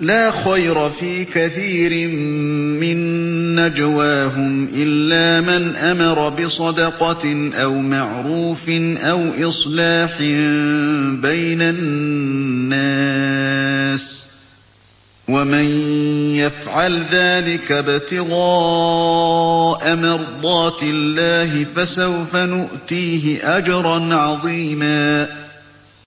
لَّا خَيْرَ فِي كَثِيرٍ مِّن نَّجْوَاهُمْ إِلَّا مَنْ أَمَرَ بِصَدَقَةٍ أَوْ مَعْرُوفٍ أَوْ إِصْلَاحٍ بَيْنَ النَّاسِ ۚ وَمَن يَفْعَلْ ذَٰلِكَ ابْتِغَاءَ مَرْضَاتِ اللَّهِ فَسَوْفَ نُؤْتِيهِ أَجْرًا عَظِيمًا